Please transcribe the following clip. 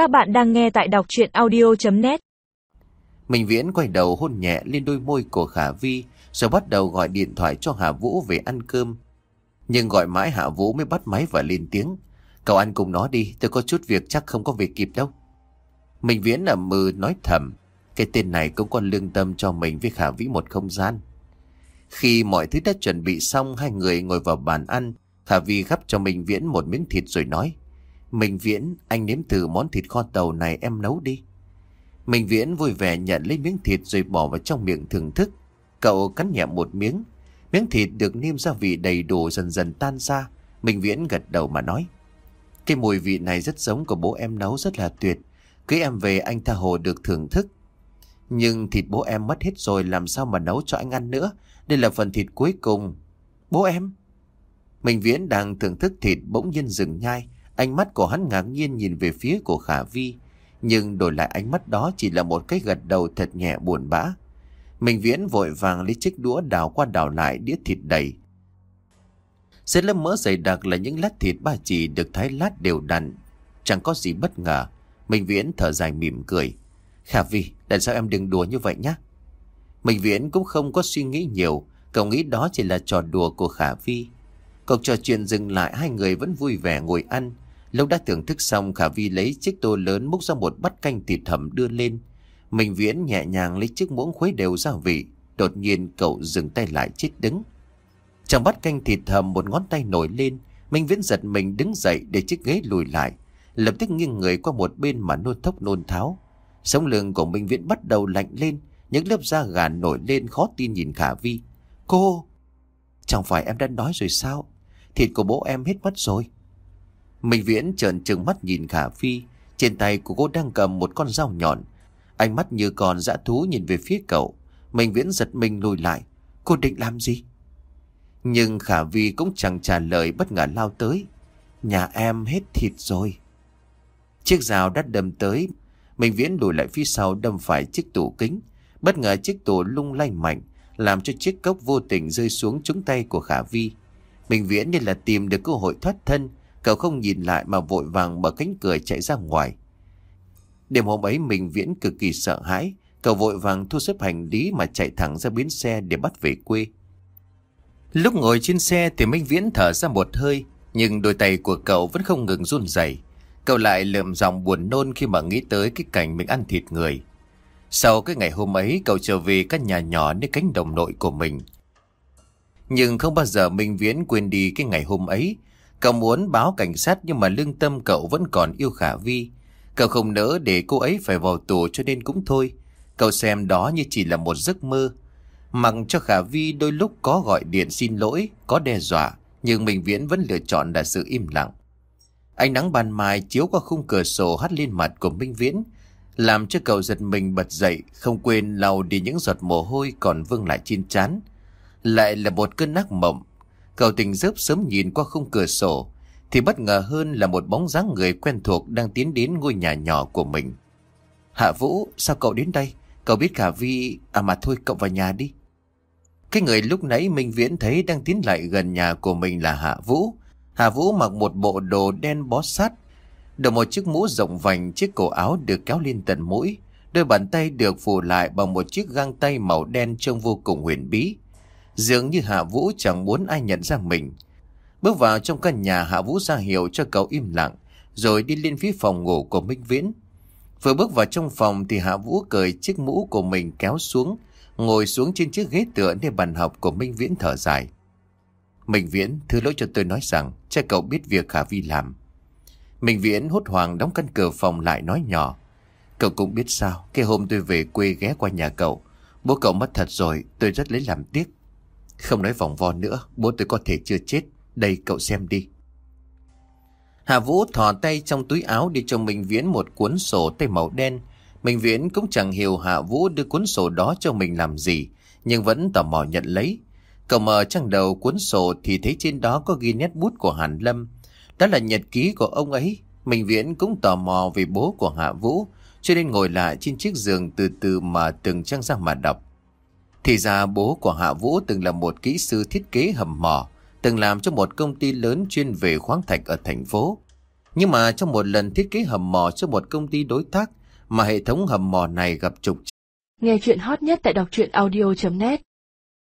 Các bạn đang nghe tại đọc chuyện audio.net Minh Viễn quay đầu hôn nhẹ lên đôi môi của Khả Vi rồi bắt đầu gọi điện thoại cho Hạ Vũ về ăn cơm. Nhưng gọi mãi Hạ Vũ mới bắt máy và lên tiếng. Cậu ăn cùng nó đi, tôi có chút việc chắc không có về kịp đâu. Minh Viễn ẩm mừ nói thầm. Cái tên này cũng còn lương tâm cho mình với Khả Vĩ một không gian. Khi mọi thứ đã chuẩn bị xong, hai người ngồi vào bàn ăn. Khả Vi gắp cho Minh Viễn một miếng thịt rồi nói. Minh Viễn, anh nếm thử món thịt kho tàu này em nấu đi. Minh Viễn vui vẻ nhận lấy miếng thịt rồi bỏ vào trong miệng thưởng thức. Cậu cắn nhẹ một miếng. Miếng thịt được nêm gia vị đầy đủ dần dần tan ra. Minh Viễn gật đầu mà nói. Cái mùi vị này rất giống của bố em nấu rất là tuyệt. Cưới em về anh tha hồ được thưởng thức. Nhưng thịt bố em mất hết rồi làm sao mà nấu cho anh ăn nữa. Đây là phần thịt cuối cùng. Bố em? Minh Viễn đang thưởng thức thịt bỗng nhiên dừng nhai. Ánh mắt của hắn ngạc nhiên nhìn về phía của Khả Vi. Nhưng đổi lại ánh mắt đó chỉ là một cái gật đầu thật nhẹ buồn bã. mình Viễn vội vàng lấy chiếc đũa đào qua đào lại đĩa thịt đầy. Xếp lớp mỡ dày đặc là những lát thịt ba chỉ được thái lát đều đặn. Chẳng có gì bất ngờ. mình Viễn thở dài mỉm cười. Khả Vi, tại sao em đừng đùa như vậy nhá? mình Viễn cũng không có suy nghĩ nhiều. Cậu nghĩ đó chỉ là trò đùa của Khả Vi. Cuộc trò chuyện dừng lại hai người vẫn vui vẻ ngồi ăn. Lúc đã thưởng thức xong, Khả Vi lấy chiếc tô lớn múc ra một bát canh thịt hầm đưa lên. Minh Viễn nhẹ nhàng lấy chiếc muỗng khuấy đều gia vị. Đột nhiên, cậu dừng tay lại chết đứng. Trong bát canh thịt hầm, một ngón tay nổi lên. Minh Viễn giật mình đứng dậy để chiếc ghế lùi lại. Lập tức nghiêng người qua một bên mà nôn thốc nôn tháo. Sống lưng của Minh Viễn bắt đầu lạnh lên. Những lớp da gà nổi lên khó tin nhìn Khả Vi. Cô! Chẳng phải em đã nói rồi sao? Thịt của bố em hết mất rồi. Minh Viễn trợn trừng mắt nhìn Khả Phi. Trên tay của cô đang cầm một con dao nhọn. Ánh mắt như con dã thú nhìn về phía cậu. Minh Viễn giật mình lùi lại. Cô định làm gì? Nhưng Khả Vi cũng chẳng trả lời bất ngờ lao tới. Nhà em hết thịt rồi. Chiếc dao đã đâm tới. Minh Viễn lùi lại phía sau đâm phải chiếc tủ kính. Bất ngờ chiếc tủ lung lay mạnh. Làm cho chiếc cốc vô tình rơi xuống trúng tay của Khả Vi. Minh Viễn như là tìm được cơ hội thoát thân. Cậu không nhìn lại mà vội vàng mở cánh cửa chạy ra ngoài. Đêm hôm ấy mình Viễn cực kỳ sợ hãi. Cậu vội vàng thu xếp hành lý mà chạy thẳng ra bến xe để bắt về quê. Lúc ngồi trên xe thì Minh Viễn thở ra một hơi. Nhưng đôi tay của cậu vẫn không ngừng run rẩy. Cậu lại lượm dòng buồn nôn khi mà nghĩ tới cái cảnh mình ăn thịt người. Sau cái ngày hôm ấy, cậu trở về căn nhà nhỏ nơi cánh đồng nội của mình. Nhưng không bao giờ Minh Viễn quên đi cái ngày hôm ấy. Cậu muốn báo cảnh sát nhưng mà lương tâm cậu vẫn còn yêu Khả Vi. Cậu không nỡ để cô ấy phải vào tù cho nên cũng thôi. Cậu xem đó như chỉ là một giấc mơ. Mặc cho Khả Vi đôi lúc có gọi điện xin lỗi, có đe dọa, nhưng Minh Viễn vẫn lựa chọn là sự im lặng. Ánh nắng ban mai chiếu qua khung cửa sổ hắt lên mặt của Minh Viễn, làm cho cậu giật mình bật dậy, không quên lau đi những giọt mồ hôi còn vương lại trên trán. Lại là một cơn ác mộng. Cậu tỉnh giấc sớm nhìn qua khung cửa sổ, thì bất ngờ hơn là một bóng dáng người quen thuộc đang tiến đến ngôi nhà nhỏ của mình. Hạ Vũ, sao cậu đến đây? Cậu biết cả Vi... À mà thôi, cậu vào nhà đi. Cái người lúc nãy Minh Viễn thấy đang tiến lại gần nhà của mình là Hạ Vũ. Hạ Vũ mặc một bộ đồ đen bó sát, đội một chiếc mũ rộng vành, chiếc cổ áo được kéo lên tận mũi. Đôi bàn tay được phủ lại bằng một chiếc găng tay màu đen trông vô cùng huyền bí. Dường như Hạ Vũ chẳng muốn ai nhận ra mình. Bước vào trong căn nhà Hạ Vũ ra hiệu cho cậu im lặng, rồi đi lên phía phòng ngủ của Minh Viễn. Vừa bước vào trong phòng thì Hạ Vũ cởi chiếc mũ của mình kéo xuống, ngồi xuống trên chiếc ghế tựa nơi bàn học của Minh Viễn thở dài. Minh Viễn, thứ lỗi cho tôi nói rằng, cha cậu biết việc Khả Vi làm. Minh Viễn hốt hoảng đóng căn cửa phòng lại nói nhỏ. Cậu cũng biết sao, cái hôm tôi về quê ghé qua nhà cậu, bố cậu mất thật rồi, tôi rất lấy làm tiếc. Không nói vòng vo nữa, bố tôi có thể chưa chết, đây cậu xem đi. Hà Vũ thò tay trong túi áo đi cho Minh Viễn một cuốn sổ tay màu đen. Minh Viễn cũng chẳng hiểu Hạ Vũ đưa cuốn sổ đó cho mình làm gì, nhưng vẫn tò mò nhận lấy. Cậu mở trang đầu cuốn sổ thì thấy trên đó có ghi nét bút của Hàn Lâm. Đó là nhật ký của ông ấy. Minh Viễn cũng tò mò về bố của Hạ Vũ, cho nên ngồi lại trên chiếc giường từ từ mà từng trang ra mà đọc. Thì ra bố của Hạ Vũ từng là một kỹ sư thiết kế hầm mỏ, từng làm cho một công ty lớn chuyên về khoáng thạch ở thành phố. Nhưng mà trong một lần thiết kế hầm mỏ cho một công ty đối tác mà hệ thống hầm mỏ này gặp trục Nghe chuyện hot nhất tại đọc truyện audio.net